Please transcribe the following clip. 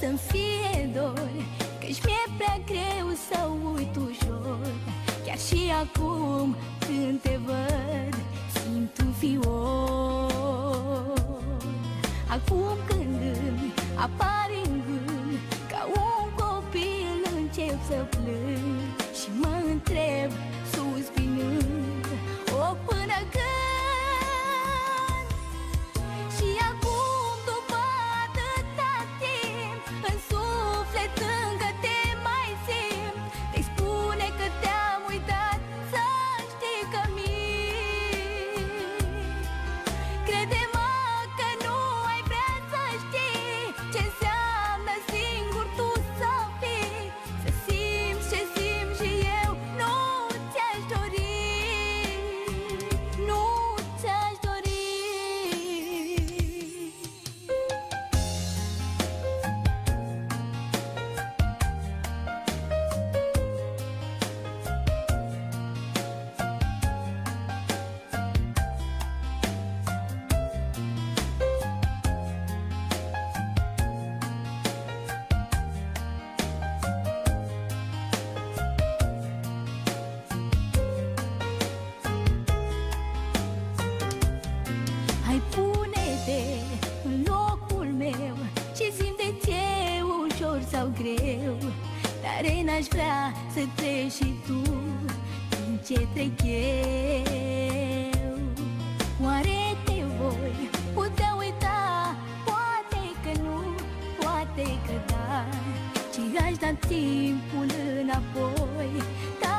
să-mi fie dor Căci mi-e prea greu să uit ușor. Chiar și acum când te văd Simt un fior. Acum când îmi apare în gând Ca un copil încep să plâng greu Dar n-aș vrea să treci și tu Prin ce trec eu Oare te voi putea uita? Poate că nu, poate că da Și aș da timpul înapoi Dacă